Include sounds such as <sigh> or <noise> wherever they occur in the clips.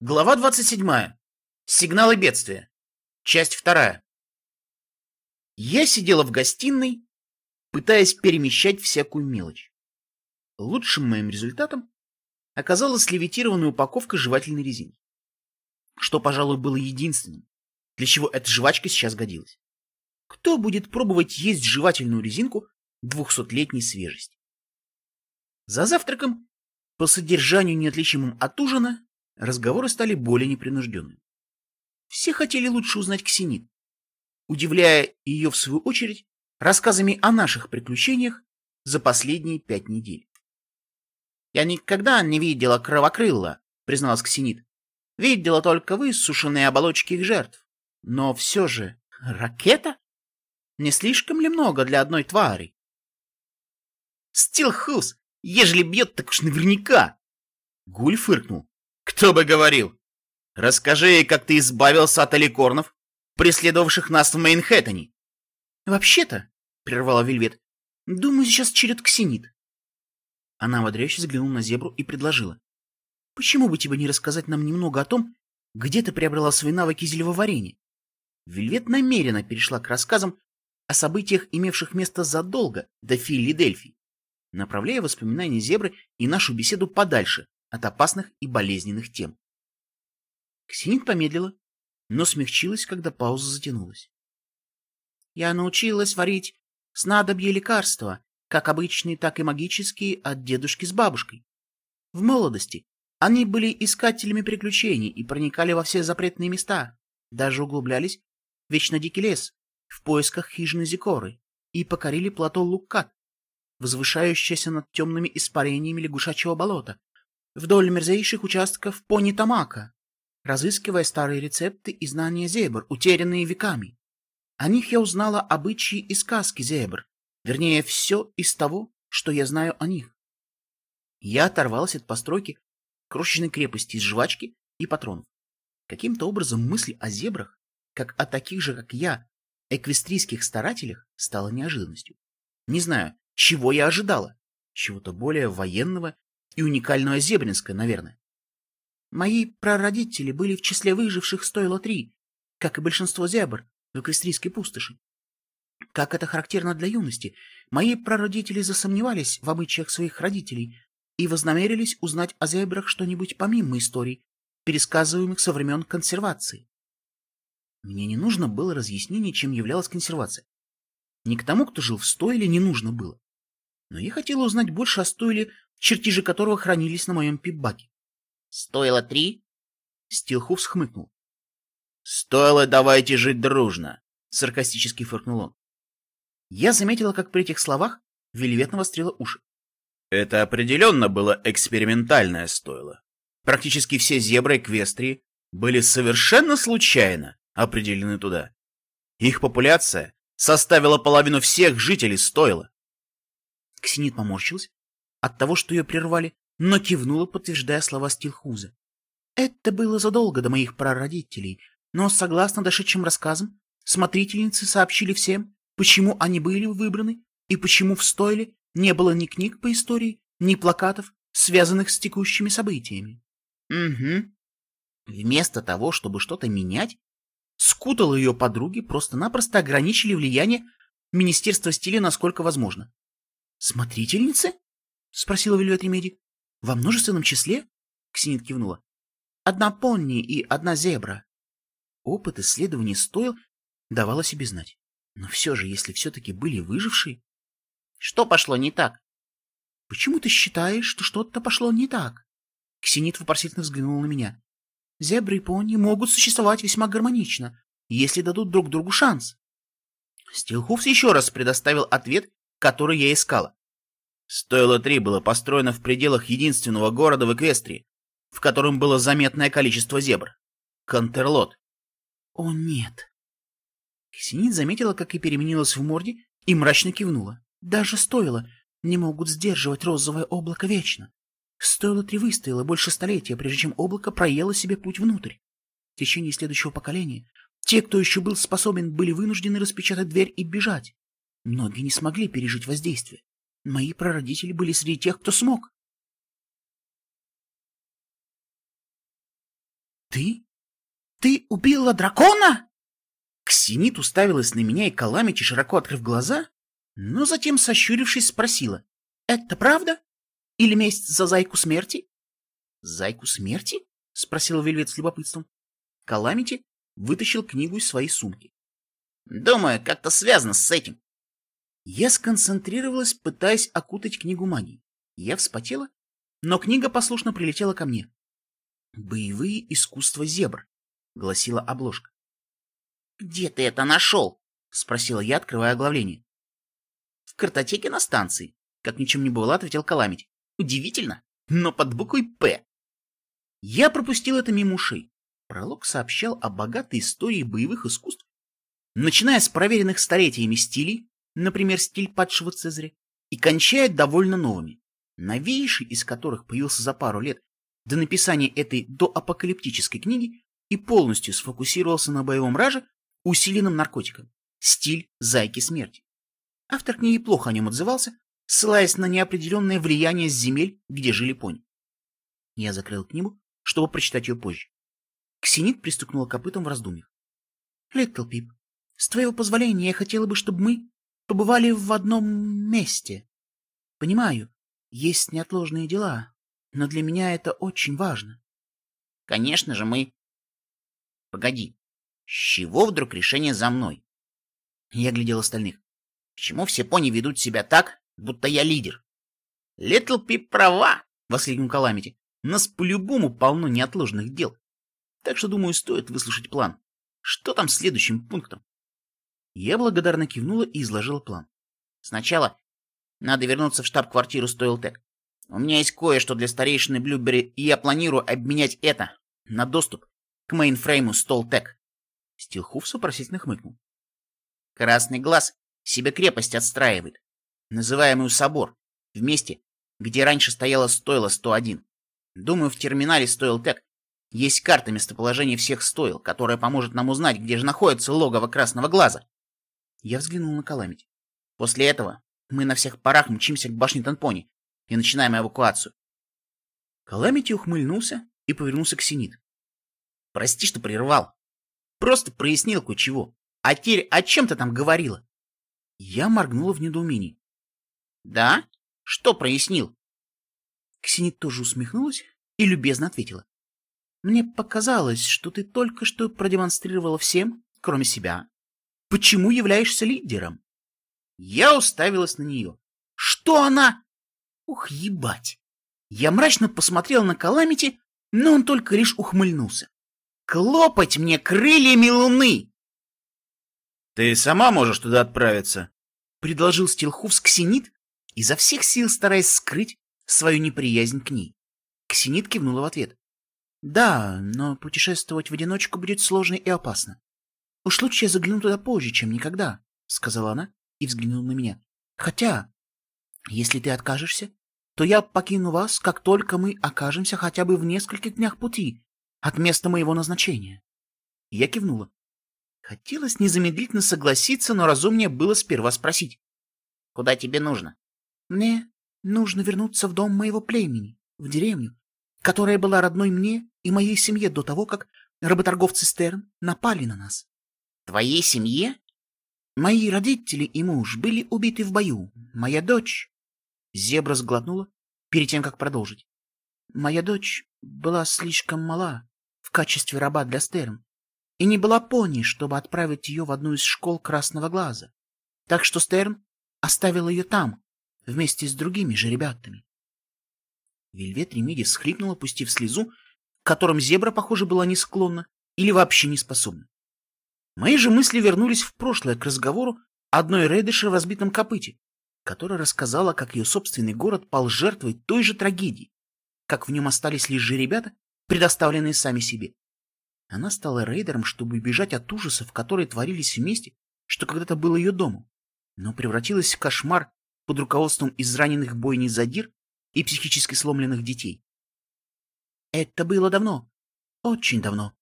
Глава 27. Сигналы бедствия. Часть 2. Я сидела в гостиной, пытаясь перемещать всякую мелочь. Лучшим моим результатом оказалась левитированная упаковка жевательной резинки, что, пожалуй, было единственным, для чего эта жвачка сейчас годилась. Кто будет пробовать есть жевательную резинку двухсотлетней свежести? За завтраком, по содержанию неотличимым от ужина, разговоры стали более непринужденными. Все хотели лучше узнать Ксенит, удивляя ее, в свою очередь, рассказами о наших приключениях за последние пять недель. «Я никогда не видела кровокрыла», — призналась Ксенит. «Видела только высушенные оболочки их жертв. Но все же ракета? Не слишком ли много для одной твари?» «Стилхус, ежели бьет, так уж наверняка!» Гуль фыркнул. Кто бы говорил? Расскажи, как ты избавился от аликорнов, преследовавших нас в Мейнхэттене. Вообще-то, прервала Вельвет, думаю, сейчас черед ксенит. Она ободряюще взглянула на зебру и предложила. Почему бы тебе не рассказать нам немного о том, где ты приобрела свои навыки зелевоварения? Вельвет намеренно перешла к рассказам о событиях, имевших место задолго до Филадельфии, направляя воспоминания зебры и нашу беседу подальше от опасных и болезненных тем. Ксенит помедлила, но смягчилась, когда пауза затянулась. Я научилась варить снадобье лекарства, как обычные, так и магические, от дедушки с бабушкой. В молодости они были искателями приключений и проникали во все запретные места, даже углублялись в вечно дикий лес в поисках хижины Зикоры и покорили плато Луккат, возвышающееся над темными испарениями лягушачьего болота, вдоль мерзейших участков пони Тамака, разыскивая старые рецепты и знания зебр, утерянные веками. О них я узнала обычаи и сказки зебр, вернее, все из того, что я знаю о них. Я оторвалась от постройки крошечной крепости из жвачки и патронов. Каким-то образом мысль о зебрах, как о таких же, как я, эквестрийских старателях, стала неожиданностью. Не знаю, чего я ожидала. Чего-то более военного и уникального Зебринска, наверное. Мои прародители были в числе выживших стоило три, как и большинство зебр в эквестрийской пустоши. Как это характерно для юности, мои прародители засомневались в обычаях своих родителей и вознамерились узнать о зебрах что-нибудь помимо историй, пересказываемых со времен консервации. Мне не нужно было разъяснение, чем являлась консервация. Ни к тому, кто жил в стойле, не нужно было. Но я хотела узнать больше о стойле чертежи которого хранились на моем пипбаке. — Стоило три? Стилхуф схмыкнул. — Стоило давайте жить дружно, — саркастически фыркнул он. Я заметила, как при этих словах Вельвет навострила уши. Это определенно было экспериментальное стоило. Практически все зебры Эквестрии были совершенно случайно определены туда. Их популяция составила половину всех жителей стойла. Ксенит поморщился, от того, что ее прервали, но кивнула, подтверждая слова Стилхуза. Это было задолго до моих прародителей, но, согласно дошедшим рассказам, смотрительницы сообщили всем, почему они были выбраны и почему в стойле не было ни книг по истории, ни плакатов, связанных с текущими событиями. Угу. Вместо того, чтобы что-то менять, скутал ее подруги просто-напросто ограничили влияние Министерства стиля насколько возможно. Смотрительницы? — спросила Вельвет Ремеди. — Во множественном числе? — Ксенит кивнула. — Одна понни и одна зебра. Опыт исследований стоил, давал себе знать. Но все же, если все-таки были выжившие... — Что пошло не так? — Почему ты считаешь, что что-то пошло не так? Ксенит вопросительно взглянула на меня. — Зебры и пони могут существовать весьма гармонично, если дадут друг другу шанс. Стилхуфс еще раз предоставил ответ, который я искала. Стоило три было построено в пределах единственного города в Эквестрии, в котором было заметное количество зебр. Контерлот. О, нет. Ксенит заметила, как и переменилась в морде, и мрачно кивнула. Даже стоило. Не могут сдерживать розовое облако вечно. Стоило три выстояло больше столетия, прежде чем облако проело себе путь внутрь. В течение следующего поколения те, кто еще был способен, были вынуждены распечатать дверь и бежать. Многие не смогли пережить воздействие. Мои прародители были среди тех, кто смог. Ты? Ты убила дракона? Ксенит уставилась на меня и Каламити, широко открыв глаза, но затем, сощурившись, спросила. Это правда? Или месть за зайку смерти? Зайку смерти? Спросила Вельвет с любопытством. Каламити вытащил книгу из своей сумки. Думаю, как-то связано с этим. Я сконцентрировалась, пытаясь окутать книгу магией. Я вспотела, но книга послушно прилетела ко мне. «Боевые искусства зебр», — гласила обложка. «Где ты это нашел?» — спросила я, открывая оглавление. «В картотеке на станции», — как ничем не бывало, ответил Каламить. «Удивительно, но под буквой «П». Я пропустил это мимо ушей. Пролог сообщал о богатой истории боевых искусств, начиная с проверенных столетиями стилей, например, стиль падшего Цезаря, и кончая довольно новыми, новейший из которых появился за пару лет до написания этой доапокалиптической книги и полностью сфокусировался на боевом раже, усиленном наркотиком. Стиль «Зайки смерти». Автор книги плохо о нем отзывался, ссылаясь на неопределенное влияние с земель, где жили пони. Я закрыл книгу, чтобы прочитать ее позже. Ксенит пристукнула копытом в раздумьях. — Литл Пип, с твоего позволения я хотела бы, чтобы мы побывали в одном месте. Понимаю, есть неотложные дела, но для меня это очень важно. — Конечно же, мы... — Погоди, с чего вдруг решение за мной? Я глядел остальных. Почему все пони ведут себя так, будто я лидер? — Литл Пип права! — воскликнул Каламити. — нас по-любому полно неотложных дел. Так что, думаю, стоит выслушать план. Что там следующим пунктом? Я благодарно кивнула и изложила план. Сначала надо вернуться в штаб-квартиру Стойл-Тек. У меня есть кое-что для старейшины Блюбери, и я планирую обменять это на доступ к мейнфрейму Стойл-Тек. Стилхувз вопросительно хмыкнул. Красный глаз себе крепость отстраивает, называемую собор, в месте, где раньше стояла стойла 101. Думаю, в терминале Стоилтек есть карта местоположения всех стоил, которая поможет нам узнать, где же находится логово Красного Глаза. Я взглянул на Каламити. После этого мы на всех парах мчимся к башне Танпони и начинаем эвакуацию. Каламити ухмыльнулся и повернулся к Синит. Прости, что прервал. Просто прояснил кое-чего. А теперь о чем ты там говорила? Я моргнула в недоумении. Да? Что прояснил? Ксенит тоже усмехнулась и любезно ответила. Мне показалось, что ты только что продемонстрировала всем, кроме себя, Почему являешься лидером? Я уставилась на нее. Что она? Ух, ебать! Я мрачно посмотрел на Каламити, но он только лишь ухмыльнулся. Клопать мне крыльями луны! Ты сама можешь туда отправиться, предложил Стилхуфс Ксенит, изо всех сил стараясь скрыть свою неприязнь к ней. Ксенит кивнула в ответ. Да, но путешествовать в одиночку будет сложно и опасно. «Уж лучше я загляну туда позже, чем никогда», — сказала она и взглянула на меня. «Хотя, если ты откажешься, то я покину вас, как только мы окажемся хотя бы в нескольких днях пути от места моего назначения». Я кивнула. Хотелось незамедлительно согласиться, но разумнее было сперва спросить. «Куда тебе нужно?» «Мне нужно вернуться в дом моего племени, в деревню, которая была родной мне и моей семье до того, как работорговцы Стерн напали на нас. Твоей семье? Мои родители и муж были убиты в бою. Моя дочь... Зебра сглотнула перед тем, как продолжить. Моя дочь была слишком мала в качестве раба для Стерн и не была пони, чтобы отправить ее в одну из школ Красного Глаза. Так что Стерн оставил ее там, вместе с другими же ребятами. Вельвет Ремиди всхлипнула, пустив слезу, к которым зебра, похоже, была не склонна или вообще не способна. Мои же мысли вернулись в прошлое к разговору одной рейдыши в разбитом копыте, которая рассказала, как ее собственный город пал жертвой той же трагедии, как в нем остались лишь же ребята, предоставленные сами себе. Она стала рейдером, чтобы убежать от ужасов, которые творились вместе, что когда-то было ее домом, но превратилась в кошмар под руководством израненных бойней задир и психически сломленных детей. Это было давно, очень давно,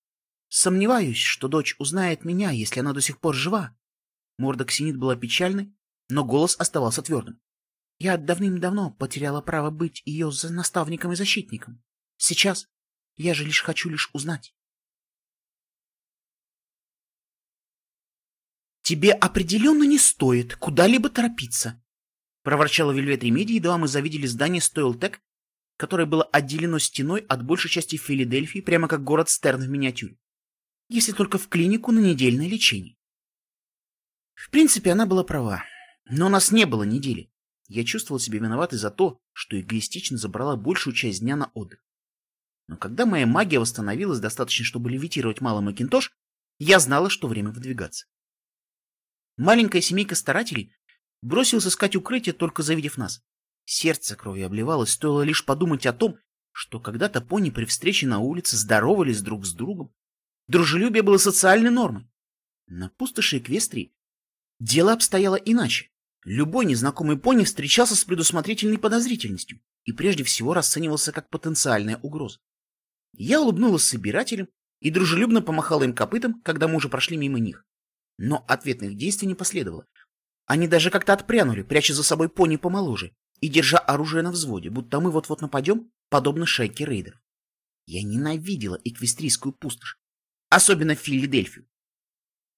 Сомневаюсь, что дочь узнает меня, если она до сих пор жива. Морда Ксенит была печальной, но голос оставался твердым. Я давным-давно потеряла право быть ее наставником и защитником. Сейчас я же лишь хочу лишь узнать. «Тебе определенно не стоит куда-либо торопиться», — проворчала Вельвет Ремеди, едва мы завидели здание Стоилтек, которое было отделено стеной от большей части Филадельфии, прямо как город Стерн в миниатюре. Если только в клинику на недельное лечение. В принципе, она была права. Но у нас не было недели. Я чувствовал себя виноватой за то, что эгоистично забрала большую часть дня на отдых. Но когда моя магия восстановилась достаточно, чтобы левитировать малый Макинтош, я знала, что время выдвигаться. Маленькая семейка старателей бросилась искать укрытие, только завидев нас. Сердце кровью обливалось, стоило лишь подумать о том, что когда-то пони при встрече на улице здоровались друг с другом. Дружелюбие было социальной нормой. На пустоши Эквестрии дело обстояло иначе. Любой незнакомый пони встречался с предусмотрительной подозрительностью и прежде всего расценивался как потенциальная угроза. Я улыбнулась собирателям и дружелюбно помахала им копытом, когда мы уже прошли мимо них. Но ответных действий не последовало. Они даже как-то отпрянули, пряча за собой пони помоложе и держа оружие на взводе, будто мы вот-вот нападем, подобно шайке рейдеров. Я ненавидела эквестрийскую пустошь, особенно Филадельфию.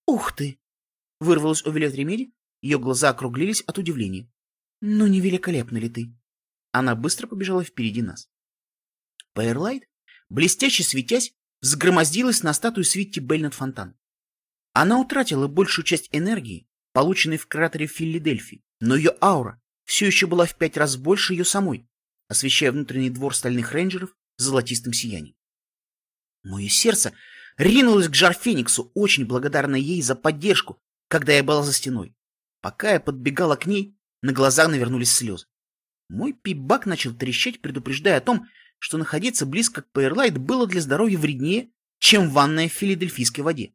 «Ух ты!» — вырвалась у Вилет Ремеди, ее глаза округлились от удивления. «Ну, не великолепна ли ты?» Она быстро побежала впереди нас. Пайерлайт, блестяще светясь, взгромоздилась на статую Свитти Бельнет Фонтан. Она утратила большую часть энергии, полученной в кратере Филадельфии, но ее аура все еще была в пять раз больше ее самой, освещая внутренний двор стальных рейнджеров золотистым сиянием. Мое сердце ринулось к Жар Фениксу, очень благодарна ей за поддержку, когда я была за стеной. Пока я подбегала к ней, на глаза навернулись слезы. Мой пибак начал трещать, предупреждая о том, что находиться близко к Пайерлайт было для здоровья вреднее, чем ванная в филадельфийской воде.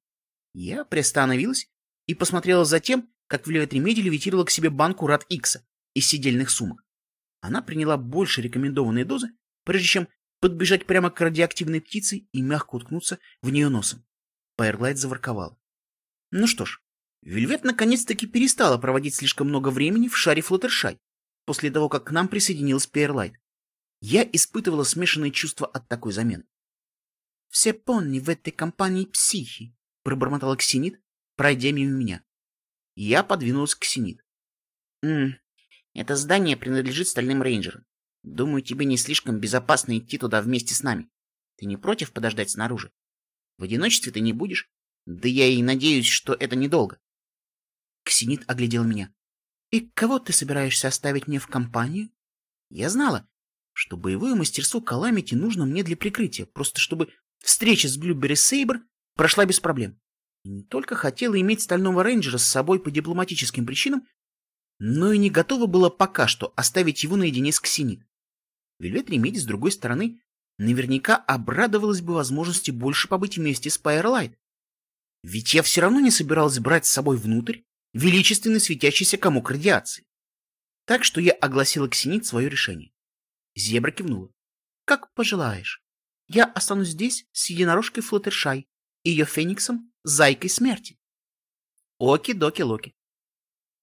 Я приостановилась и посмотрела за тем, как Вильвет Ремеди левитировала к себе банку Рад Икса из сидельных сумок. Она приняла больше рекомендованной дозы, прежде чем подбежать прямо к радиоактивной птице и мягко уткнуться в нее носом. Пайерлайт заворковала. Ну что ж, Вельвет наконец-таки перестала проводить слишком много времени в шаре Флаттершай, после того, как к нам присоединилась Пайерлайт. Я испытывала смешанные чувства от такой замены. «Все пони в этой компании психи», — пробормотала Ксенит, пройдя мимо меня. Я подвинулась к Ксенит. «М это здание принадлежит стальным рейнджерам. Думаю, тебе не слишком безопасно идти туда вместе с нами. Ты не против подождать снаружи? В одиночестве ты не будешь? Да я и надеюсь, что это недолго». Ксенит оглядел меня. «И кого ты собираешься оставить мне в компанию?» Я знала, что боевое мастерство Каламити нужно мне для прикрытия, просто чтобы встреча с Блюбери Сейбер прошла без проблем. Я не только хотела иметь стального рейнджера с собой по дипломатическим причинам, но и не готова была пока что оставить его наедине с Ксенит. Вельвет Ремеди, с другой стороны, наверняка обрадовалась бы возможности больше побыть вместе с Пайерлайт. Ведь я все равно не собиралась брать с собой внутрь величественный светящийся комок радиации. Так что я огласила Ксенит свое решение. Зебра кивнула. «Как пожелаешь. Я останусь здесь с единорожкой Флаттершай и ее фениксом Зайкой Смерти». «Оки-доки-локи».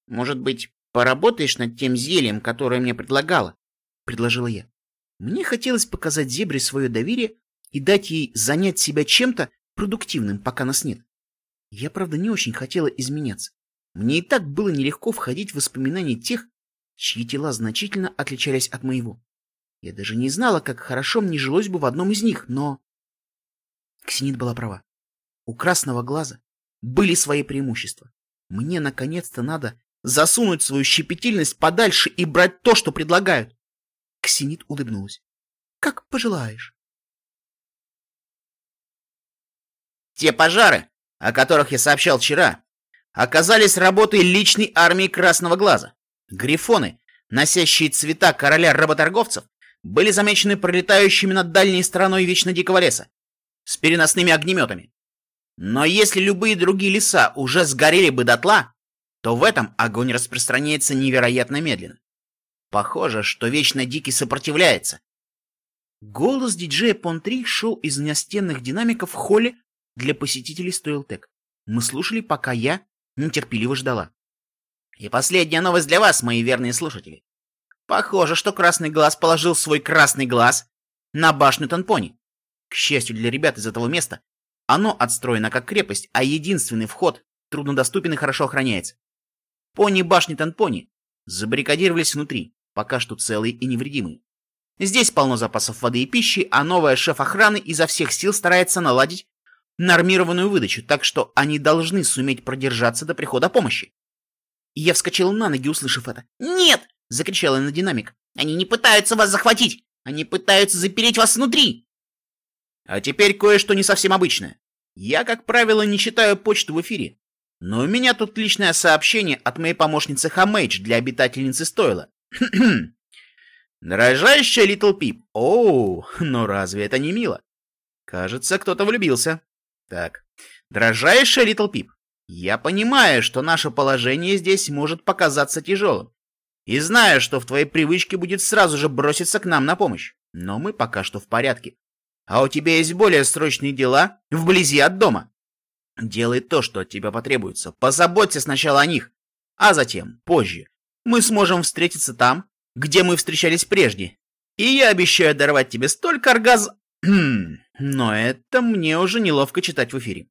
«Может быть, поработаешь над тем зельем, которое мне предлагала?» — предложила я. Мне хотелось показать Зебре свое доверие и дать ей занять себя чем-то продуктивным, пока нас нет. Я, правда, не очень хотела изменяться. Мне и так было нелегко входить в воспоминания тех, чьи тела значительно отличались от моего. Я даже не знала, как хорошо мне жилось бы в одном из них, но... Ксенит была права. У красного глаза были свои преимущества. Мне, наконец-то, надо засунуть свою щепетильность подальше и брать то, что предлагают. Ксенит улыбнулась. Как пожелаешь. Те пожары, о которых я сообщал вчера, оказались работой личной армии Красного Глаза. Грифоны, носящие цвета короля работорговцев, были замечены пролетающими над дальней стороной Вечно Дикого Леса с переносными огнеметами. Но если любые другие леса уже сгорели бы дотла, то в этом огонь распространяется невероятно медленно. Похоже, что Вечно Дикий сопротивляется. Голос диджея Пон-3 шел из настенных динамиков в холле для посетителей Стоилтек. Мы слушали, пока я нетерпеливо ждала. И последняя новость для вас, мои верные слушатели. Похоже, что Красный Глаз положил свой Красный Глаз на башню Танпони. К счастью для ребят из этого места, оно отстроено как крепость, а единственный вход труднодоступен и хорошо охраняется. Пони башни Танпони забаррикадировались внутри, пока что целые и невредимые. Здесь полно запасов воды и пищи, а новая шеф охраны изо всех сил старается наладить нормированную выдачу, так что они должны суметь продержаться до прихода помощи. Я вскочил на ноги, услышав это. «Нет!» — закричала я на динамик. «Они не пытаются вас захватить! Они пытаются запереть вас внутри!» А теперь кое-что не совсем обычное. Я, как правило, не читаю почту в эфире. Но у меня тут личное сообщение от моей помощницы Хомейдж для обитательницы Стойла. <clears throat> Дражайшая Литл Пип. Оу, но разве это не мило? Кажется, кто-то влюбился. Так, дражайшая Литл Пип, я понимаю, что наше положение здесь может показаться тяжелым. И знаю, что в твоей привычке будет сразу же броситься к нам на помощь. Но мы пока что в порядке. А у тебя есть более срочные дела вблизи от дома. Делай то, что от тебя потребуется. Позаботься сначала о них, а затем, позже, мы сможем встретиться там, где мы встречались прежде. И я обещаю даровать тебе столько оргазм... <clears throat> Но это мне уже неловко читать в эфире.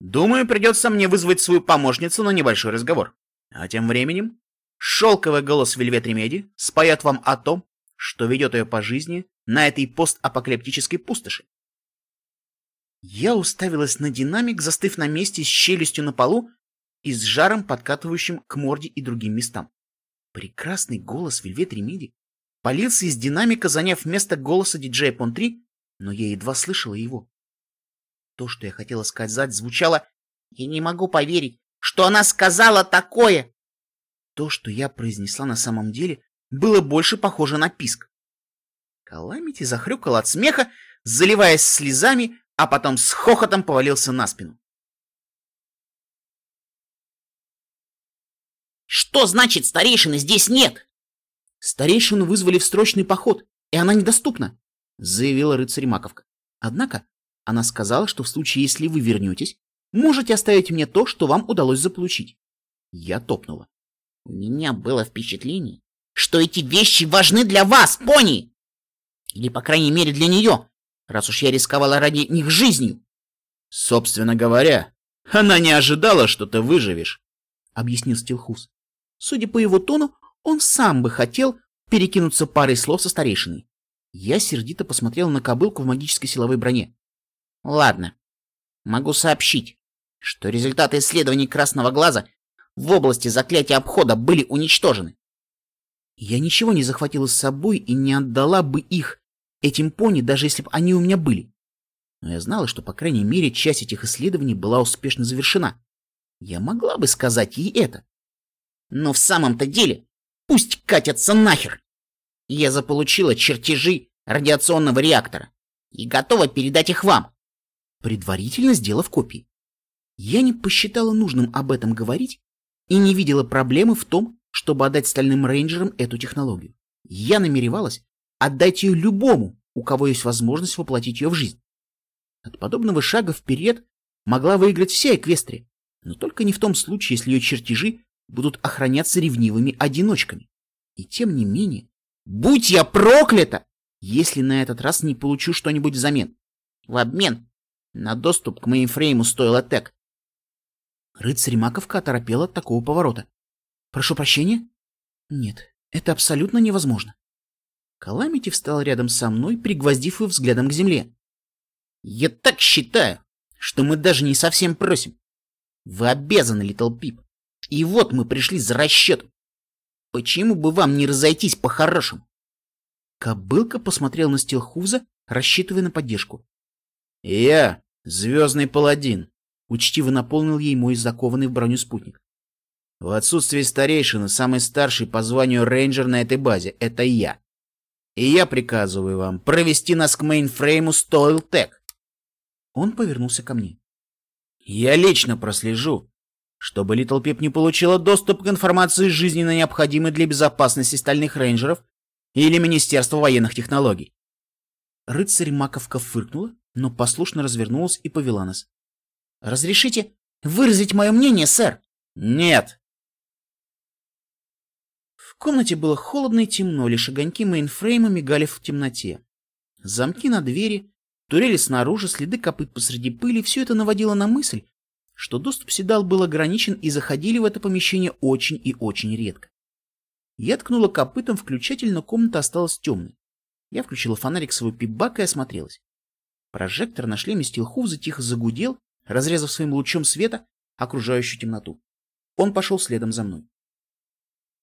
Думаю, придется мне вызвать свою помощницу на небольшой разговор. А тем временем шелковый голос Вельвет Ремеди споет вам о том, что ведет ее по жизни на этой постапокалиптической пустоши. Я уставилась на динамик, застыв на месте с челюстью на полу и с жаром, подкатывающим к морде и другим местам. Прекрасный голос Вельвет Ремеди полился из динамика, заняв место голоса диджея Пон-3, но я едва слышала его. То, что я хотела сказать, звучало «Я не могу поверить, что она сказала такое!» То, что я произнесла на самом деле, было больше похоже на писк. Каламити захрюкал от смеха, заливаясь слезами, а потом с хохотом повалился на спину. «Что значит старейшины здесь нет?» «Старейшину вызвали в срочный поход, и она недоступна», — заявила рыцарь Маковка. «Однако она сказала, что в случае, если вы вернетесь, можете оставить мне то, что вам удалось заполучить». Я топнула. «У меня было впечатление, что эти вещи важны для вас, пони! Или, по крайней мере, для нее, раз уж я рисковала ради них жизнью. Собственно говоря, она не ожидала, что ты выживешь, объяснил Стилхус. Судя по его тону, он сам бы хотел перекинуться парой слов со старейшиной. Я сердито посмотрел на кобылку в магической силовой броне. Ладно, могу сообщить, что результаты исследований Красного Глаза в области заклятия обхода были уничтожены. Я ничего не захватила с собой и не отдала бы их этим пони, даже если бы они у меня были. Но я знала, что, по крайней мере, часть этих исследований была успешно завершена. Я могла бы сказать ей это. Но в самом-то деле, пусть катятся нахер. Я заполучила чертежи радиационного реактора и готова передать их вам, предварительно сделав копии. Я не посчитала нужным об этом говорить и не видела проблемы в том, чтобы отдать стальным рейнджерам эту технологию. Я намеревалась Отдать ее любому, у кого есть возможность воплотить ее в жизнь. От подобного шага вперед могла выиграть вся Эквестрия, но только не в том случае, если ее чертежи будут охраняться ревнивыми одиночками. И тем не менее, будь я проклята, если на этот раз не получу что-нибудь взамен. В обмен на доступ к мейнфрейму Стойл-Тек. Рыцарь Маковка оторопел от такого поворота. Прошу прощения? Нет, это абсолютно невозможно. Каламити встал рядом со мной, пригвоздив его взглядом к земле. «Я так считаю, что мы даже не совсем просим. Вы обязаны, Литл Пип. И вот мы пришли за расчетом. Почему бы вам не разойтись по-хорошему?» Кобылка посмотрел на Стилхуза, рассчитывая на поддержку. «Я звездный паладин», — учтиво наполнил ей мой закованный в броню спутник. «В отсутствие старейшины самый старший по званию рейнджер на этой базе — это я и я приказываю вам провести нас к мейнфрейму Стоилтек. Он повернулся ко мне. Я лично прослежу, чтобы Литл Пип не получила доступ к информации жизненно необходимой для безопасности стальных рейнджеров или Министерства военных технологий. Рыцарь Маковка фыркнула, но послушно развернулась и повела нас. «Разрешите выразить мое мнение, сэр?» «Нет!» В комнате было холодно и темно, лишь огоньки мейнфрейма мигали в темноте. Замки на двери, турели снаружи, следы копыт посреди пыли — все это наводило на мысль, что доступ Седал был ограничен и заходили в это помещение очень и очень редко. Я ткнула копытом включатель, но комната осталась темной. Я включила фонарик своего пипбака и осмотрелась. Прожектор на шлеме Стилхуфза тихо загудел, разрезав своим лучом света окружающую темноту. Он пошел следом за мной.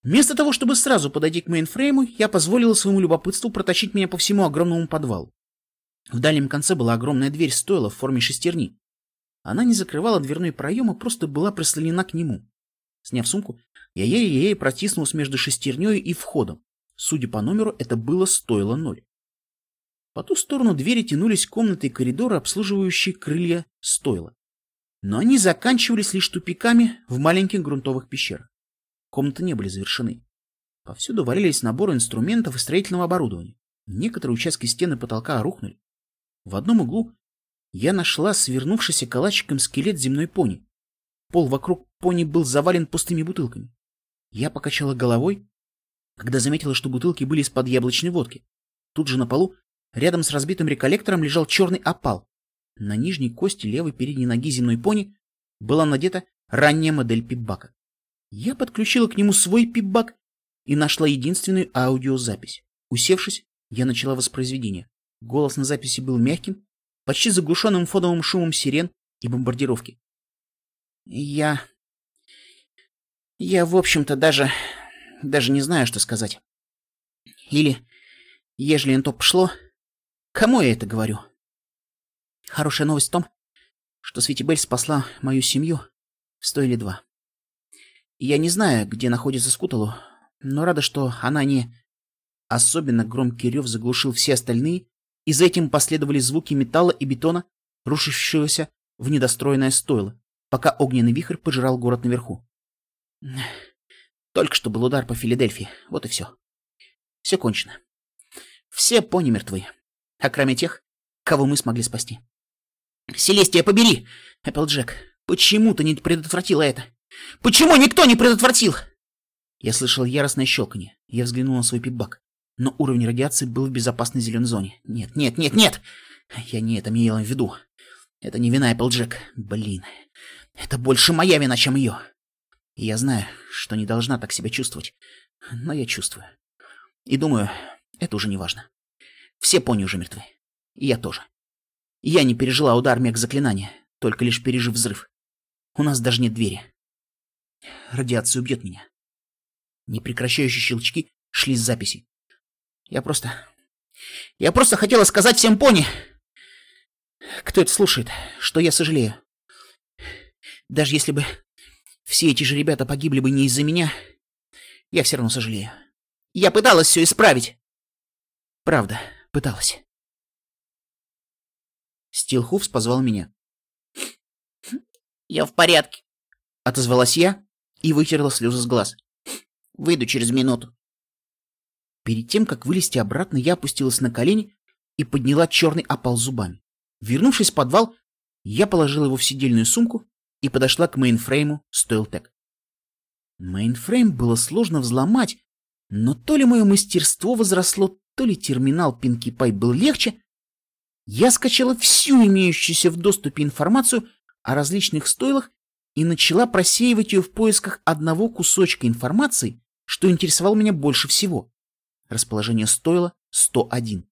Вместо того, чтобы сразу подойти к мейнфрейму, я позволила своему любопытству протащить меня по всему огромному подвалу. В дальнем конце была огромная дверь стойла в форме шестерни. Она не закрывала дверной проем, а просто была прислонена к нему. Сняв сумку, я еле-еле протиснулась между шестерней и входом. Судя по номеру, это было стоило ноль. По ту сторону двери тянулись комнаты и коридоры, обслуживающие крылья стойла. Но они заканчивались лишь тупиками в маленьких грунтовых пещерах. Комнаты не были завершены. Повсюду валялись наборы инструментов и строительного оборудования. Некоторые участки стены потолка рухнули. В одном углу я нашла свернувшийся калачиком скелет земной пони. Пол вокруг пони был завален пустыми бутылками. Я покачала головой, когда заметила, что бутылки были из-под яблочной водки. Тут же на полу Рядом с разбитым реколлектором лежал черный опал. На нижней кости левой передней ноги земной пони была надета ранняя модель пипбака. Я подключила к нему свой пипбак и нашла единственную аудиозапись. Усевшись, я начала воспроизведение. Голос на записи был мягким, почти заглушенным фоновым шумом сирен и бомбардировки. Я... Я, в общем-то, даже... даже не знаю, что сказать. Или, ежели на то пошло, Кому я это говорю? Хорошая новость в том, что Светибель спасла мою семью в сто или два. Я не знаю, где находится Скуталу, но рада, что она не... Особенно громкий рев заглушил все остальные, и за этим последовали звуки металла и бетона, рушившегося в недостроенное стойло, пока огненный вихрь пожирал город наверху. Только что был удар по Филадельфии, вот и все. Все кончено. Все пони мертвы а кроме тех, кого мы смогли спасти. «Селестия, побери! Эпплджек, почему ты не предотвратила это? Почему никто не предотвратил?» Я слышал яростное щелканье. Я взглянул на свой пипбак. Но уровень радиации был в безопасной зеленой зоне. Нет, нет, нет, нет! Я не это имела в виду. Это не вина Эпплджек. Блин. Это больше моя вина, чем ее. Я знаю, что не должна так себя чувствовать. Но я чувствую. И думаю, это уже не важно. Все пони уже мертвы. И я тоже. Я не пережила удар мег заклинания, только лишь пережив взрыв. У нас даже нет двери. Радиация убьет меня. Непрекращающие щелчки шли с записи. Я просто... Я просто хотела сказать всем пони, кто это слушает, что я сожалею. Даже если бы все эти же ребята погибли бы не из-за меня, я все равно сожалею. Я пыталась все исправить. Правда. Пыталась. Стилхуфс позвал меня. «Я в порядке», — отозвалась я и вытерла слезы с глаз. «Выйду через минуту». Перед тем, как вылезти обратно, я опустилась на колени и подняла черный опал зубами. Вернувшись в подвал, я положила его в сидельную сумку и подошла к мейнфрейму Стойл-Тек. Мейнфрейм было сложно взломать, но то ли мое мастерство возросло, то ли терминал Пинки Пай был легче, я скачала всю имеющуюся в доступе информацию о различных стойлах и начала просеивать ее в поисках одного кусочка информации, что интересовало меня больше всего. Расположение стойла 101.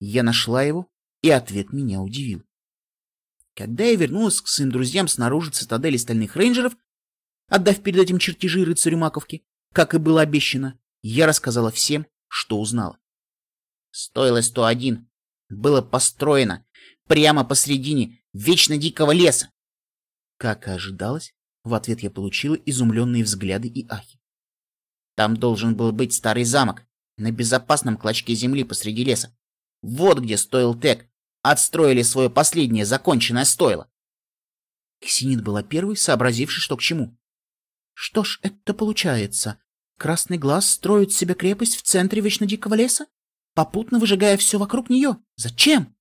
Я нашла его, и ответ меня удивил. Когда я вернулась к своим друзьям снаружи цитадели стальных рейнджеров, отдав перед этим чертежи рыцарю Маковки, как и было обещано, я рассказала всем, что узнала. Стоило 101. Было построено прямо посредине вечно дикого леса. Как и ожидалось, в ответ я получила изумленные взгляды и ахи. Там должен был быть старый замок на безопасном клочке земли посреди леса. Вот где стоил Тек. Отстроили свое последнее законченное стойло. Ксенит была первой, сообразившей, что к чему. Что ж, это получается. Красный глаз строит себе крепость в центре вечно дикого леса? попутно выжигая все вокруг нее. Зачем?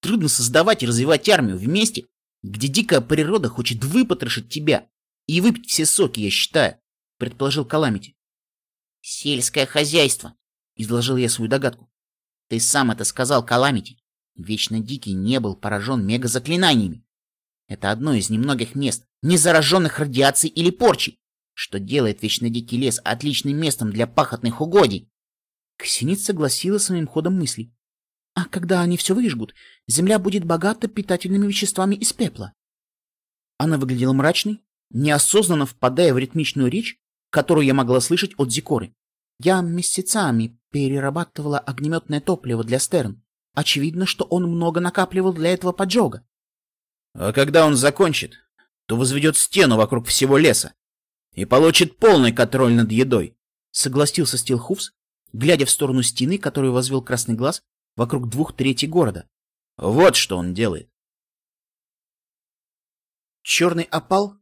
Трудно создавать и развивать армию вместе, где дикая природа хочет выпотрошить тебя и выпить все соки, я считаю, предположил Каламити. Сельское хозяйство, изложил я свою догадку. Ты сам это сказал, Каламити. Вечно Дикий не был поражен мегазаклинаниями. Это одно из немногих мест, не зараженных радиацией или порчей, что делает Вечно Дикий лес отличным местом для пахотных угодий. Ксенит согласилась с моим ходом мыслей. А когда они все выжгут, земля будет богата питательными веществами из пепла. Она выглядела мрачной, неосознанно впадая в ритмичную речь, которую я могла слышать от Зикоры. Я месяцами перерабатывала огнеметное топливо для Стерн. Очевидно, что он много накапливал для этого поджога. А когда он закончит, то возведет стену вокруг всего леса и получит полный контроль над едой, — согласился Стилхуфс, глядя в сторону стены, которую возвел Красный Глаз вокруг двух третий города. Вот что он делает. Черный опал,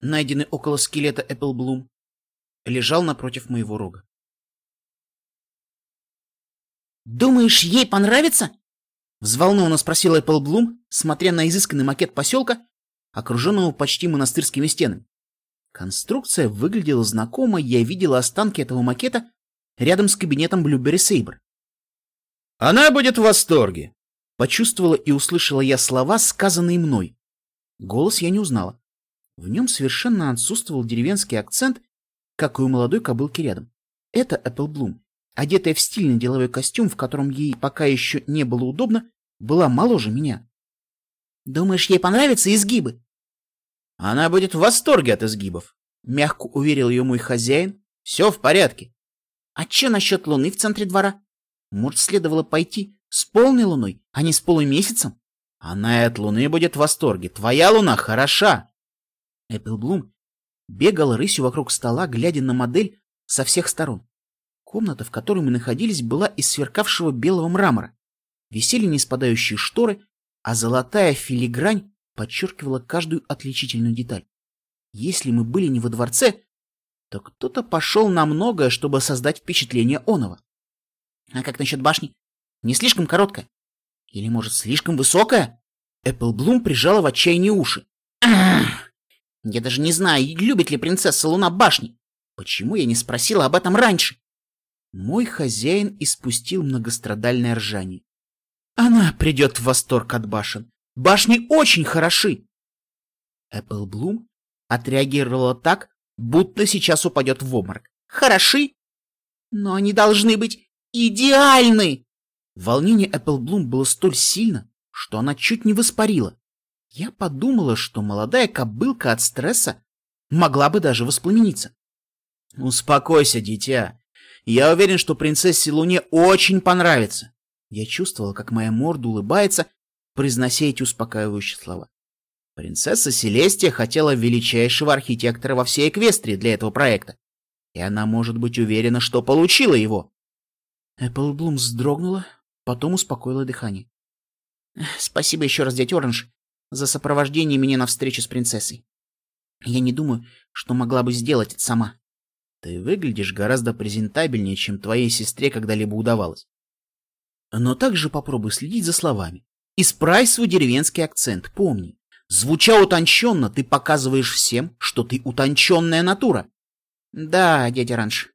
найденный около скелета Эпплблум, лежал напротив моего рога. «Думаешь, ей понравится?» — взволнованно спросил Эпплблум, смотря на изысканный макет поселка, окруженного почти монастырскими стенами. Конструкция выглядела знакомо, я видела останки этого макета рядом с кабинетом Блюбери Сейбр. «Она будет в восторге!» Почувствовала и услышала я слова, сказанные мной. Голос я не узнала. В нем совершенно отсутствовал деревенский акцент, как и у молодой кобылки рядом. Это Эпплблум, одетая в стильный деловой костюм, в котором ей пока еще не было удобно, была моложе меня. «Думаешь, ей понравятся изгибы?» «Она будет в восторге от изгибов», — мягко уверил ее мой хозяин. «Все в порядке». «А че насчет луны в центре двора? Может, следовало пойти с полной луной, а не с полумесяцем?» Она и от луны будет в восторге. Твоя луна хороша. Эпплблум бегал рысью вокруг стола, глядя на модель со всех сторон. Комната, в которой мы находились, была из сверкавшего белого мрамора. Висели неспадающие шторы, а золотая филигрань подчеркивала каждую отличительную деталь. Если мы были не во дворце, то кто-то пошел на многое, чтобы создать впечатление оного. А как насчет башни? Не слишком короткая? Или, может, слишком высокая? Эпплблум прижала в отчаянии уши. Я даже не знаю, любит ли принцесса Луна башни. Почему я не спросила об этом раньше? Мой хозяин испустил многострадальное ржание. Она придет в восторг от башен. Башни очень хороши. Эпплблум отреагировала так, будто сейчас упадет в обморок. Хороши? Но они должны быть идеальны! Волнение Эпплблум было столь сильно, что она чуть не воспарила. Я подумала, что молодая кобылка от стресса могла бы даже воспламениться. «Успокойся, дитя. Я уверен, что принцессе Луне очень понравится». Я чувствовала, как моя морда улыбается, произнося эти успокаивающие слова. Принцесса Селестия хотела величайшего архитектора во всей Эквестрии для этого проекта, и она может быть уверена, что получила его. Эпплблум вздрогнула, Потом успокоила дыхание. Спасибо еще раз, дядя Оранж, за сопровождение меня на встречу с принцессой. Я не думаю, что могла бы сделать это сама. Ты выглядишь гораздо презентабельнее, чем твоей сестре когда-либо удавалось. Но также попробуй следить за словами. Исправь свой деревенский акцент, помни. Звуча утонченно, ты показываешь всем, что ты утонченная натура. Да, дядя Ранж,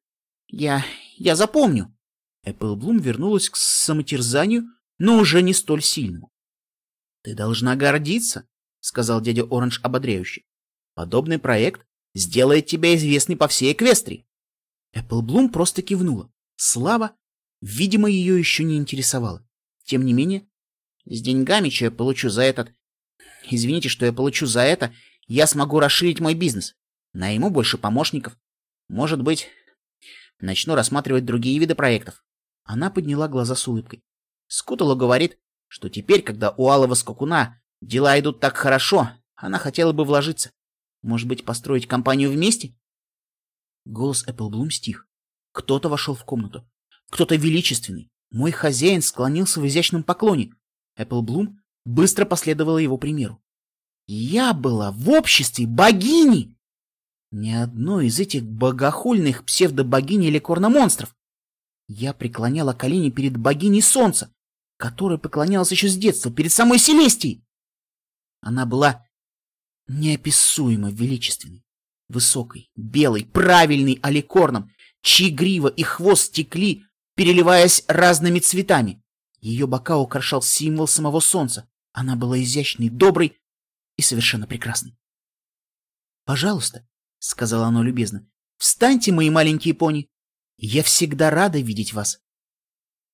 я... я запомню. Эпплблум вернулась к самотерзанию, но уже не столь сильному. — Ты должна гордиться, — сказал дядя Оранж ободряюще. — Подобный проект сделает тебя известной по всей Эквестрии. Эпплблум просто кивнула. Слава, видимо, ее еще не интересовала. Тем не менее, с деньгами, что я получу за этот... Извините, что я получу за это, я смогу расширить мой бизнес. Найму больше помощников. Может быть, начну рассматривать другие виды проектов. Она подняла глаза с улыбкой. Скутало говорит, что теперь, когда у Алого Скакуна дела идут так хорошо, она хотела бы вложиться. Может быть, построить компанию вместе? Голос Эпплблум стих. Кто-то вошел в комнату. Кто-то величественный. Мой хозяин склонился в изящном поклоне. Эпплблум быстро последовала его примеру. Я была в обществе богини! Ни одной из этих богохульных псевдобогинь или корномонстров. Я преклоняла колени перед богиней солнца, которой поклонялась еще с детства, перед самой Селестией. Она была неописуемо величественной, высокой, белой, правильной аликорном, чьи грива и хвост стекли, переливаясь разными цветами. Ее бока украшал символ самого солнца. Она была изящной, доброй, и совершенно прекрасный. «Пожалуйста», — сказала оно любезно, — «встаньте, мои маленькие пони. Я всегда рада видеть вас».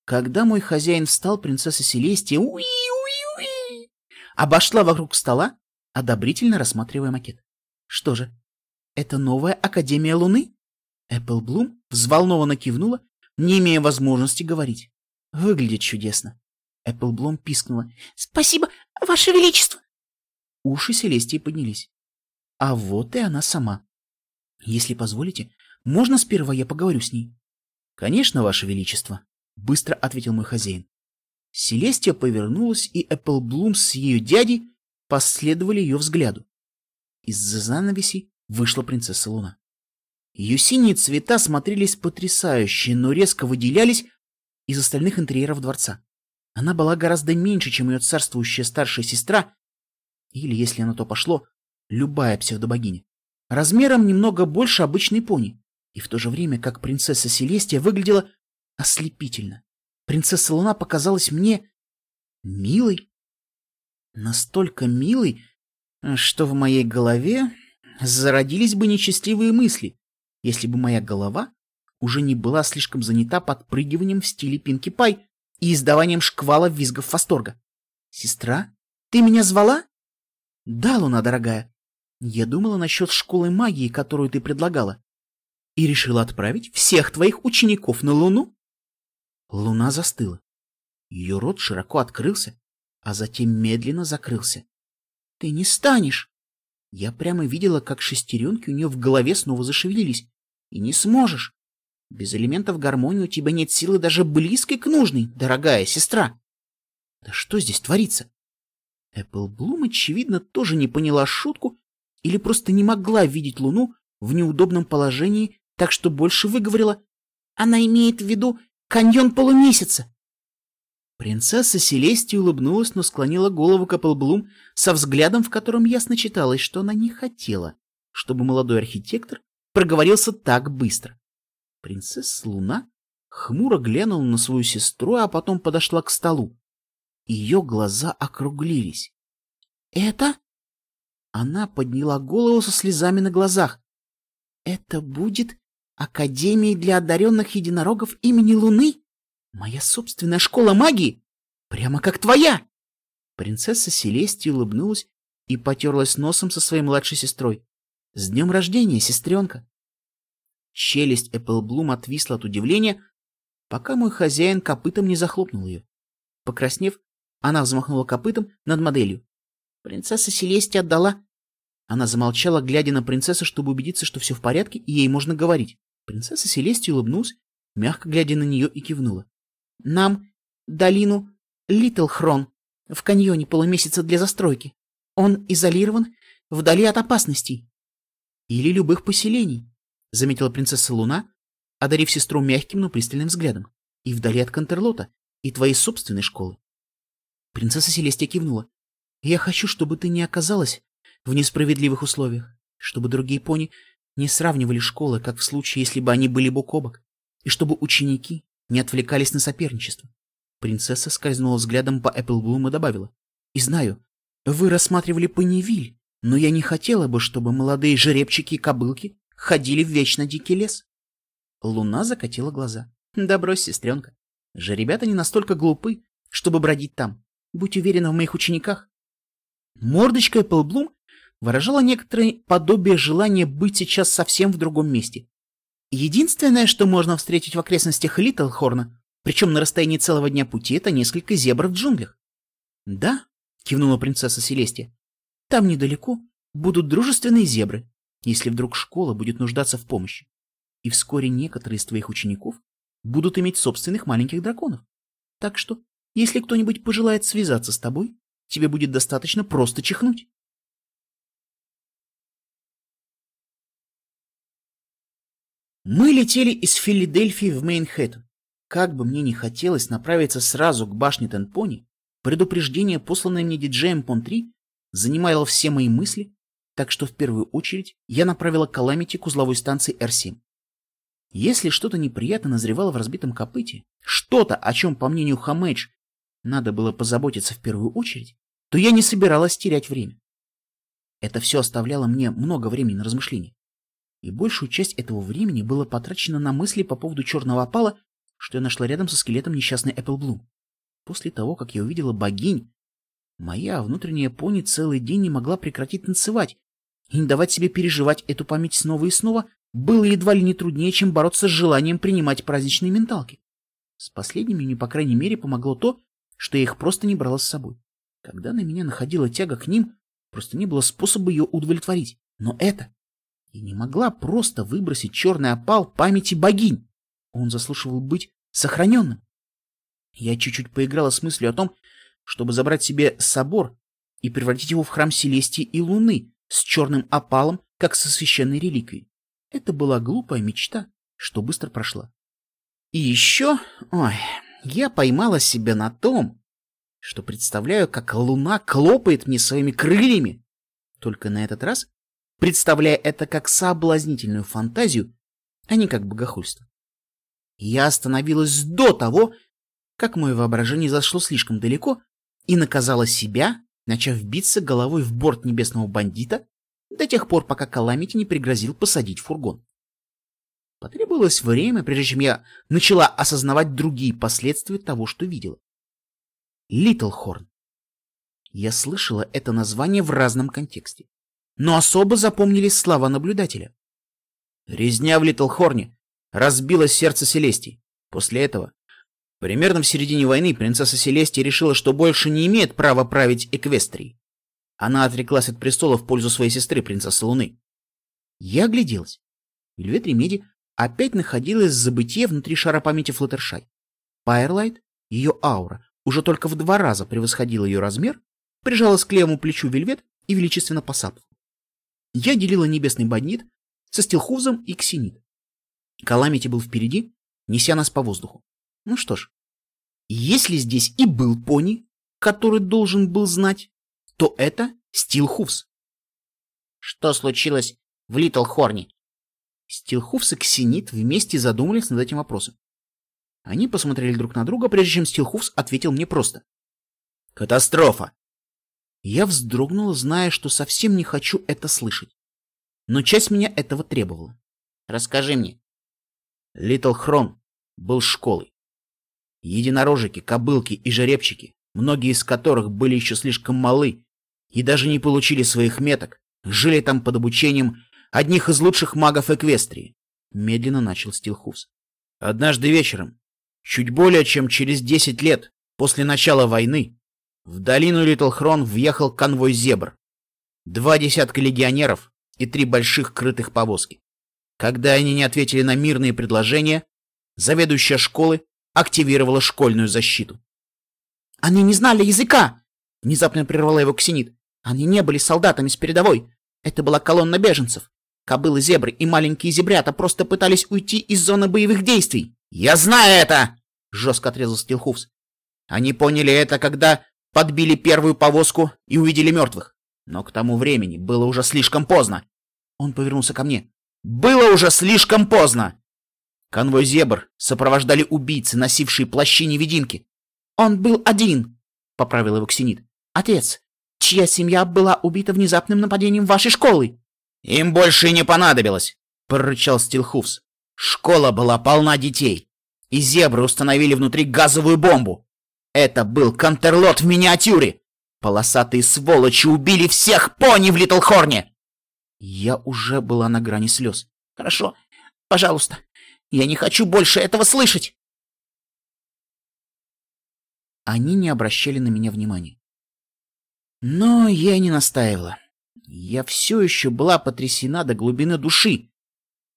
Когда мой хозяин встал, принцесса Селестия уи-уи-уи обошла вокруг стола, одобрительно рассматривая макет. Что же, это новая Академия Луны? Эпплблум взволнованно кивнула, не имея возможности говорить. Выглядит чудесно. Эпплблум пискнула. «Спасибо, Ваше Величество!» Уши Селестии поднялись. А вот и она сама. Если позволите, можно сперва я поговорю с ней? Конечно, Ваше Величество, быстро ответил мой хозяин. Селестия повернулась, и Эпплблум с ее дядей последовали ее взгляду. Из-за занавесей вышла принцесса Луна. Ее синие цвета смотрелись потрясающе, но резко выделялись из остальных интерьеров дворца. Она была гораздо меньше, чем ее царствующая старшая сестра, или, если на то пошло, любая псевдобогиня. Размером немного больше обычной пони, и в то же время, как принцесса Селестия выглядела ослепительно. Принцесса Луна показалась мне милой. Настолько милой, что в моей голове зародились бы нечестивые мысли, если бы моя голова уже не была слишком занята подпрыгиванием в стиле Пинки Пай и издаванием шквала визгов восторга. «Сестра, ты меня звала?» «Да, Луна дорогая. Я думала насчет школы магии, которую ты предлагала, и решила отправить всех твоих учеников на Луну». Луна застыла. Ее рот широко открылся, а затем медленно закрылся. «Ты не станешь!» Я прямо видела, как шестеренки у нее в голове снова зашевелились. «И не сможешь! Без элементов гармонии у тебя нет силы даже близкой к нужной, дорогая сестра!» «Да что здесь творится?» Эпплблум, очевидно, тоже не поняла шутку или просто не могла видеть Луну в неудобном положении, так что больше выговорила. Она имеет в виду каньон полумесяца. Принцесса Селестия улыбнулась, но склонила голову к Эпплблум со взглядом, в котором ясно читалось, что она не хотела, чтобы молодой архитектор проговорился так быстро. Принцесса Луна хмуро глянула на свою сестру, а потом подошла к столу. Ее глаза округлились. «Это?» Она подняла голову со слезами на глазах. «Это будет Академией для одаренных единорогов имени Луны? Моя собственная школа магии? Прямо как твоя!» Принцесса Селестия улыбнулась и потерлась носом со своей младшей сестрой. «С днем рождения, сестренка!» Челюсть Эпплблум отвисла от удивления, пока мой хозяин копытом не захлопнул ее. Покраснев, она взмахнула копытом над моделью. Принцесса Селестия отдала. Она замолчала, глядя на принцессу, чтобы убедиться, что все в порядке, и ей можно говорить. Принцесса Селестия улыбнулась, мягко глядя на нее, и кивнула. «Нам долину Литлхрон в каньоне полумесяца для застройки. Он изолирован вдали от опасностей. Или любых поселений», — заметила принцесса Луна, одарив сестру мягким, но пристальным взглядом. «И вдали от Кантерлота, и твоей собственной школы. Принцесса Селестия кивнула. «Я хочу, чтобы ты не оказалась в несправедливых условиях, чтобы другие пони не сравнивали школы, как в случае, если бы они были бок о бок, и чтобы ученики не отвлекались на соперничество». Принцесса скользнула взглядом по Эпплблум и добавила. «И знаю, вы рассматривали Панивиль, но я не хотела бы, чтобы молодые жеребчики и кобылки ходили в вечно дикий лес». Луна закатила глаза. «Да брось, сестренка. Жеребята не настолько глупы, чтобы бродить там. Будь уверена в моих учениках. Мордочка Эпплблум выражала некоторое подобие желания быть сейчас совсем в другом месте. Единственное, что можно встретить в окрестностях Литлхорна, причем на расстоянии целого дня пути, это несколько зебр в джунглях. «Да», — кивнула принцесса Селестия, — «там недалеко будут дружественные зебры, если вдруг школа будет нуждаться в помощи. И вскоре некоторые из твоих учеников будут иметь собственных маленьких драконов. Так что если кто-нибудь пожелает связаться с тобой, тебе будет достаточно просто чихнуть. Мы летели из Филадельфии в Мейнхэттен. Как бы мне ни хотелось направиться сразу к башне Тенпони, предупреждение, посланное мне диджеем Пон-3, занимало все мои мысли, так что в первую очередь я направила Каламити к узловой станции Р-7. Если что-то неприятно назревало в разбитом копыте, что-то, о чем, по мнению Хамэдж, надо было позаботиться в первую очередь, то я не собиралась терять время. Это все оставляло мне много времени на размышления. И большую часть этого времени было потрачено на мысли по поводу черного опала, что я нашла рядом со скелетом несчастной Эпплблум. После того, как я увидела богинь, моя внутренняя пони целый день не могла прекратить танцевать, и не давать себе переживать эту память снова и снова было едва ли не труднее, чем бороться с желанием принимать праздничные менталки. С последними мне, по крайней мере, помогло то, что я их просто не брала с собой. Когда на меня находила тяга к ним, просто не было способа ее удовлетворить. Но это... Я не могла просто выбросить черный опал памяти богинь. Он заслуживал быть сохраненным. Я чуть-чуть поиграла с мыслью о том, чтобы забрать себе собор и превратить его в храм Селестии и Луны с черным опалом, как со священной реликвией. Это была глупая мечта, что быстро прошла. И еще, ой, я поймала себя на том, что представляю, как луна клопает мне своими крыльями. Только на этот раз представляя это как соблазнительную фантазию, а не как богохульство. Я остановилась до того, как мое воображение зашло слишком далеко и наказала себя, начав биться головой в борт небесного бандита до тех пор, пока Каламити не пригрозил посадить фургон. Потребовалось время, прежде чем я начала осознавать другие последствия того, что видела. Литлхорн. Я слышала это название в разном контексте, но особо запомнились слова наблюдателя. Резня в Литлхорне разбила сердце Селестии. После этого, примерно в середине войны, принцесса Селестия решила, что больше не имеет права править Эквестрией. Она отреклась от престола в пользу своей сестры, принцессы Луны. Я огляделась. Вельвет Ремеди опять находилась в забытье внутри шара памяти Флаттершай. Пайерлайт, ее аура, уже только в два раза превосходила ее размер, прижалась к левому плечу Вельвет и величественно посапывала. Я делила небесный бандит со Стилхузом и Ксенит. Каламити был впереди, неся нас по воздуху. Ну что ж, если здесь и был пони, который должен был знать, то это Стилхуфс. Что случилось в Литл Хорне? Стилхуфс и Ксенит вместе задумались над этим вопросом. Они посмотрели друг на друга, прежде чем Стилхуфс ответил мне просто. Катастрофа! Я вздрогнула, зная, что совсем не хочу это слышать. Но часть меня этого требовала. Расскажи мне. Литл Хрон был школой. Единорожики, кобылки и жеребчики, многие из которых были еще слишком малы и даже не получили своих меток, жили там под обучением одних из лучших магов Эквестрии, медленно начал Стилхус. Однажды вечером, чуть более чем через десять лет после начала войны, в долину Литлхрон въехал конвой зебр. Два десятка легионеров и три больших крытых повозки. Когда они не ответили на мирные предложения, заведующая школы активировала школьную защиту. «Они не знали языка!» — внезапно прервала его Ксенит. Они не были солдатами с передовой. Это была колонна беженцев. Кобылы зебры и маленькие зебрята просто пытались уйти из зоны боевых действий. «Я знаю это!» — жестко отрезал Стилхуфс. Они поняли это, когда подбили первую повозку и увидели мертвых. Но к тому времени было уже слишком поздно. Он повернулся ко мне. «Было уже слишком поздно!» Конвой зебр сопровождали убийцы, носившие плащи-невидимки. «Он был один!» — поправил его Ксенит. «Отец, чья семья была убита внезапным нападением вашей школы. Им больше и не понадобилось, прорычал Стилхуфс. Школа была полна детей, и зебры установили внутри газовую бомбу. Это был контерлот в миниатюре. Полосатые сволочи убили всех пони в Литлхорне. Я уже была на грани слез. Хорошо, пожалуйста, я не хочу больше этого слышать. Они не обращали на меня внимания. Но я не настаивала. Я все еще была потрясена до глубины души.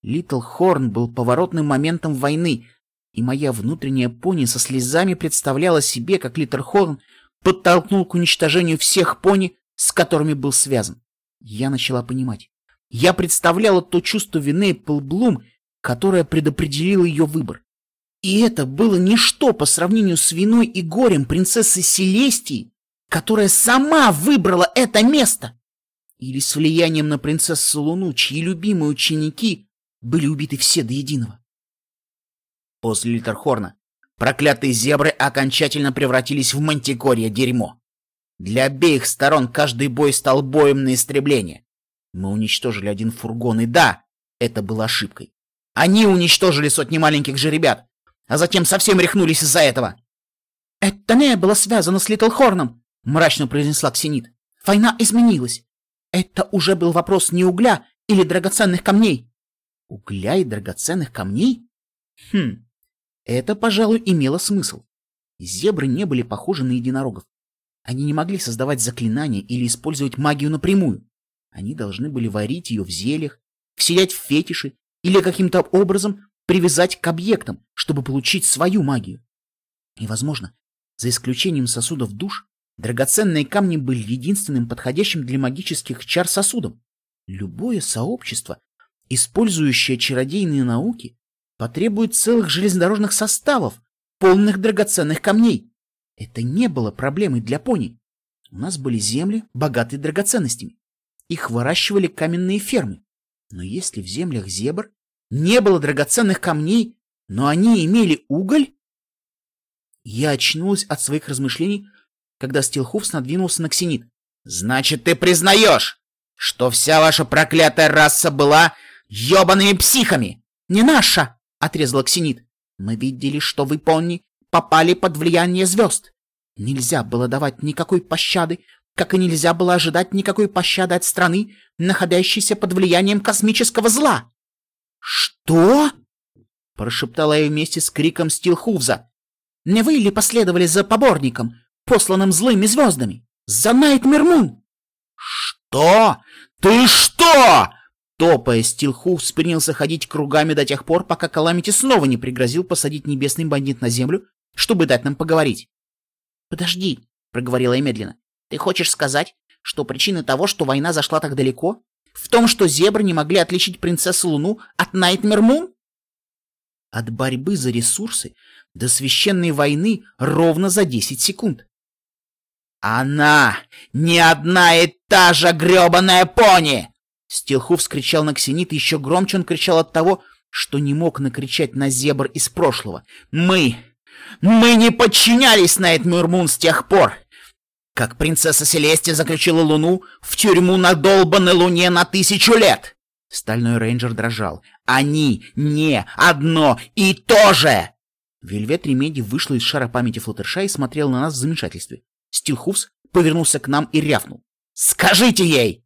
Литл Хорн был поворотным моментом войны, и моя внутренняя пони со слезами представляла себе, как Литл Хорн подтолкнул к уничтожению всех пони, с которыми был связан. Я начала понимать. Я представляла то чувство вины Пылблум, которое предопределило ее выбор. И это было ничто по сравнению с виной и горем принцессы Селестии, которая сама выбрала это место, или с влиянием на принцессу Луну, чьи любимые ученики были убиты все до единого. После Литерхорна проклятые зебры окончательно превратились в мантикорье дерьмо. Для обеих сторон каждый бой стал боем на истребление. Мы уничтожили один фургон, и да, это было ошибкой. Они уничтожили сотни маленьких же ребят, а затем совсем рехнулись из-за этого. «Это не было связано с Литлхорном», — мрачно произнесла Ксенит. «Война изменилась. Это уже был вопрос не угля или драгоценных камней». «Угля и драгоценных камней?» Хм, это, пожалуй, имело смысл. Зебры не были похожи на единорогов. Они не могли создавать заклинания или использовать магию напрямую. Они должны были варить ее в зельях, вселять в фетиши или каким-то образом привязать к объектам, чтобы получить свою магию. И, возможно, за исключением сосудов душ, драгоценные камни были единственным подходящим для магических чар сосудом. Любое сообщество, использующее чародейные науки, потребует целых железнодорожных составов, полных драгоценных камней. Это не было проблемой для пони. У нас были земли, богатые драгоценностями. Их выращивали каменные фермы. Но если в землях зебр не было драгоценных камней, но они имели уголь... Я очнулась от своих размышлений, когда Стилхуфс надвинулся на Ксенит. «Значит, ты признаешь, что вся ваша проклятая раса была ебаными психами?» «Не наша!» — отрезала Ксенит. «Мы видели, что вы, Понни, попали под влияние звезд. Нельзя было давать никакой пощады, как и нельзя было ожидать никакой пощады от страны, находящейся под влиянием космического зла. «Что?» — прошептала я вместе с криком Стилхувза. «Не вы ли последовали за поборником, посланным злыми звездами? За Найтмер Мун?» «Что? Ты что?» Топая, Стилхувс принялся ходить кругами до тех пор, пока Каламити снова не пригрозил посадить небесный бандит на землю, чтобы дать нам поговорить. «Подожди», — проговорила я медленно. «Ты хочешь сказать, что причина того, что война зашла так далеко, в том, что зебры не могли отличить принцессу Луну от Найтмер Мун? От борьбы за ресурсы до священной войны ровно за 10 секунд. Она не одна и та же гребаная пони! Стилхув скричал на Ксенит, еще громче он кричал от того, что не мог накричать на зебр из прошлого. Мы! Мы не подчинялись Найтмер Мун с тех пор! как принцесса Селестия заключила Луну в тюрьму на долбанной Луне на тысячу лет. Стальной рейнджер дрожал. Они не одно и то же! Вельвет Ремеди вышла из шара памяти Флаттершай и смотрела на нас в замешательстве. Стилхувз повернулся к нам и рявкнул. «Скажите ей!»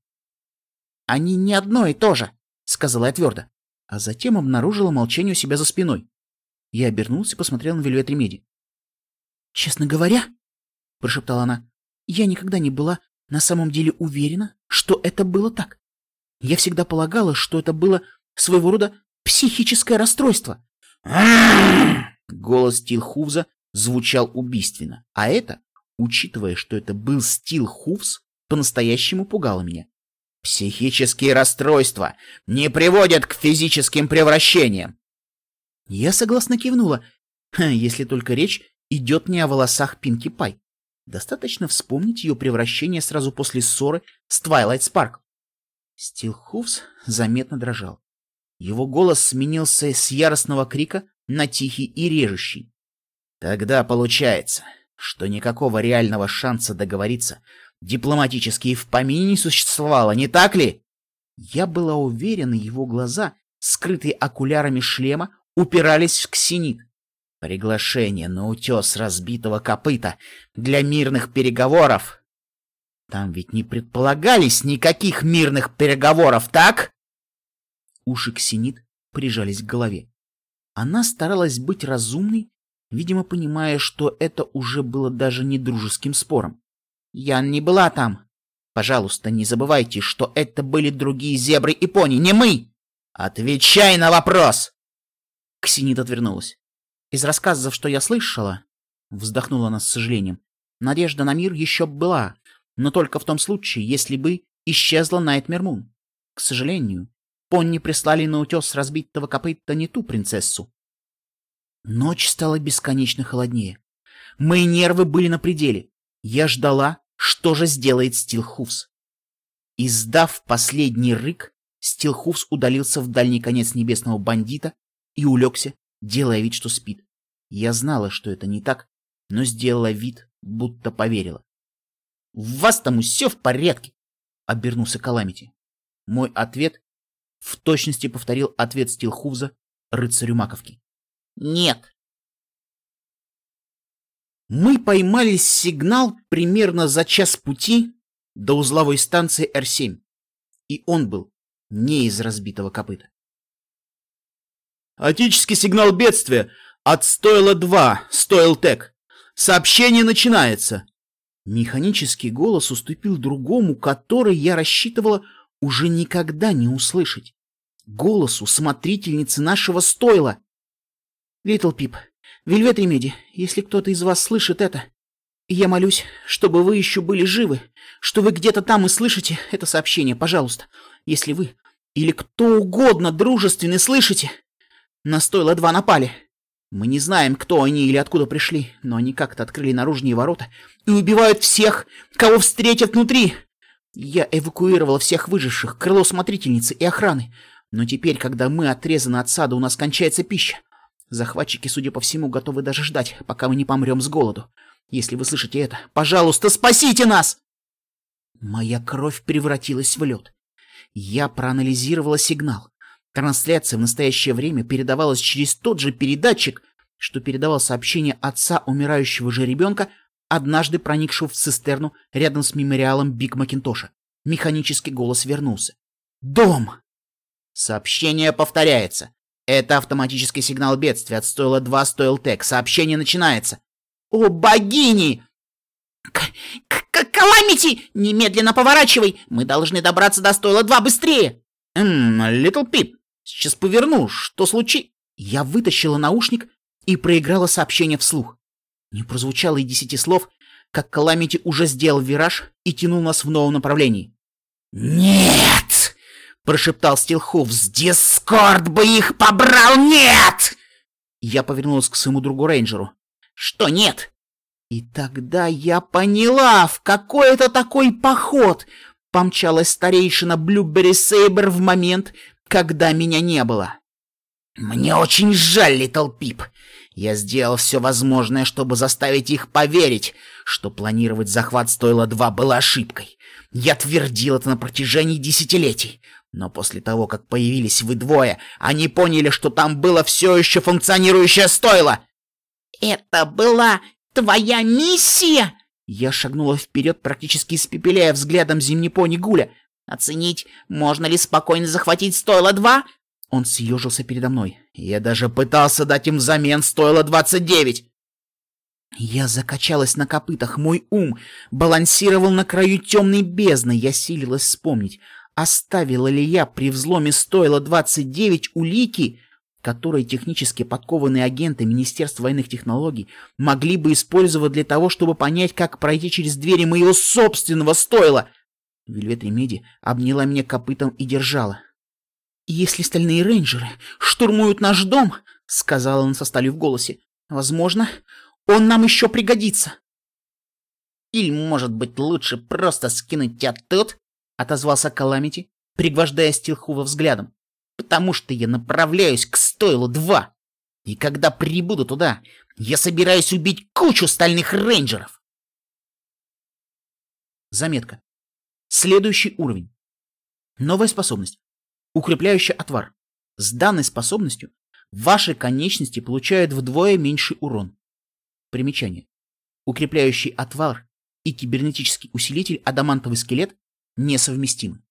«Они не одно и то же», — сказала я твердо. А затем обнаружила молчание у себя за спиной. Я обернулась и посмотрел на Вельвет Ремеди. «Честно говоря», — прошептала она, я никогда не была на самом деле уверена, что это было так. Я всегда полагала, что это было своего рода психическое расстройство. Голос Стилхувза звучал убийственно, а это, учитывая, что это был Стилхувз, по-настоящему пугало меня. Психические расстройства не приводят к физическим превращениям. Я согласно кивнула, если только речь идет не о волосах Пинки Пай. Достаточно вспомнить ее превращение сразу после ссоры с Твайлайт Спарк. Стилхуфс заметно дрожал. Его голос сменился с яростного крика на тихий и режущий. Тогда получается, что никакого реального шанса договориться дипломатически и в помине не существовало, не так ли? Я была уверена, его глаза, скрытые окулярами шлема, упирались в ксенит. Приглашение на утес разбитого копыта для мирных переговоров. Там ведь не предполагались никаких мирных переговоров, так? Уши Ксенит прижались к голове. Она старалась быть разумной, видимо, понимая, что это уже было даже не дружеским спором. «Я не была там. Пожалуйста, не забывайте, что это были другие зебры и пони, не мы! Отвечай на вопрос!» Ксенит отвернулась. Из рассказов, что я слышала, вздохнула она с сожалением, надежда на мир еще была, но только в том случае, если бы исчезла Найтмер Мун. К сожалению, Понни прислали на утес разбитого копыта не ту принцессу. Ночь стала бесконечно холоднее. Мои нервы были на пределе. Я ждала, что же сделает Стилхуфс. Издав последний рык, Стилхуфс удалился в дальний конец небесного бандита и улегся делая вид, что спит. Я знала, что это не так, но сделала вид, будто поверила. У вас там все в порядке? Обернулся Каламити. Мой ответ в точности повторил ответ Стилхуза рыцарю Маковки. Нет. Мы поймали сигнал примерно за час пути до узловой станции Р-7, и он был не из разбитого копыта. Отеческий сигнал бедствия от стойла 2, Стойл-Тек. Сообщение начинается. Механический голос уступил другому, который я рассчитывала уже никогда не услышать. Голосу смотрительницы нашего стойла. Литл Пип, Вельвет Ремеди, если кто-то из вас слышит это, я молюсь, чтобы вы еще были живы, что вы где-то там и слышите это сообщение, пожалуйста. Если вы или кто угодно дружественный слышите, на стойло два напали. Мы не знаем, кто они или откуда пришли, но они как-то открыли наружные ворота и убивают всех, кого встретят внутри. Я эвакуировала всех выживших, крыло смотрительницы и охраны. Но теперь, когда мы отрезаны от сада, у нас кончается пища. Захватчики, судя по всему, готовы даже ждать, пока мы не помрем с голоду. Если вы слышите это, пожалуйста, спасите нас! Моя кровь превратилась в лед. Я проанализировала сигнал. Трансляция в настоящее время передавалась через тот же передатчик, что передавал сообщение отца умирающего же ребенка, однажды проникшего в цистерну рядом с мемориалом Биг Макинтоша. Механический голос вернулся. «Дом!» Сообщение повторяется. Это автоматический сигнал бедствия от стойла 2 стоил Тек. Сообщение начинается. «О, богини!» «Каламити! Немедленно поворачивай! Мы должны добраться до стойла 2 быстрее!» «Ммм, Литл Пип, Сейчас поверну. Что случи...» Я вытащила наушник и проиграла сообщение вслух. Не прозвучало и десяти слов, как Каламити уже сделал вираж и тянул нас в новом направлении. «Нет!» — прошептал Стилхувз. «Дискорд бы их побрал! Нет!» Я повернулась к своему другу рейнджеру. «Что нет?» И тогда я поняла, в какой это такой поход помчалась старейшина Блюбери Сейбер в момент, когда меня не было. Мне очень жаль, Литл Пип. Я сделал все возможное, чтобы заставить их поверить, что планировать захват стоило два было ошибкой. Я твердил это на протяжении десятилетий. Но после того, как появились вы двое, они поняли, что там было все еще функционирующее стойло. «Это была твоя миссия?» Я шагнула вперед, практически испепеляя взглядом зимнепони Гуля. Оценить, можно ли спокойно захватить стойло два? Он съежился передо мной. Я даже пытался дать им взамен двадцать девять. Я закачалась на копытах, мой ум балансировал на краю темной бездны. Я силилась вспомнить, оставила ли я при взломе двадцать девять улики, которые технически подкованные агенты Министерства военных технологий могли бы использовать для того, чтобы понять, как пройти через двери моего собственного стойла. Вельвет Ремеди обняла меня копытом и держала. «Если стальные рейнджеры штурмуют наш дом, — сказала она со сталью в голосе, — возможно, он нам еще пригодится». «Или, может быть, лучше просто скинуть тебя тут?» — отозвался Каламити, пригвождая Стилхува взглядом. «Потому что я направляюсь к стойлу 2, и когда прибуду туда, я собираюсь убить кучу стальных рейнджеров». Заметка. Следующий уровень. Новая способность. Укрепляющий отвар. С данной способностью ваши конечности получают вдвое меньший урон. Примечание. Укрепляющий отвар и кибернетический усилитель адамантовый скелет несовместимы.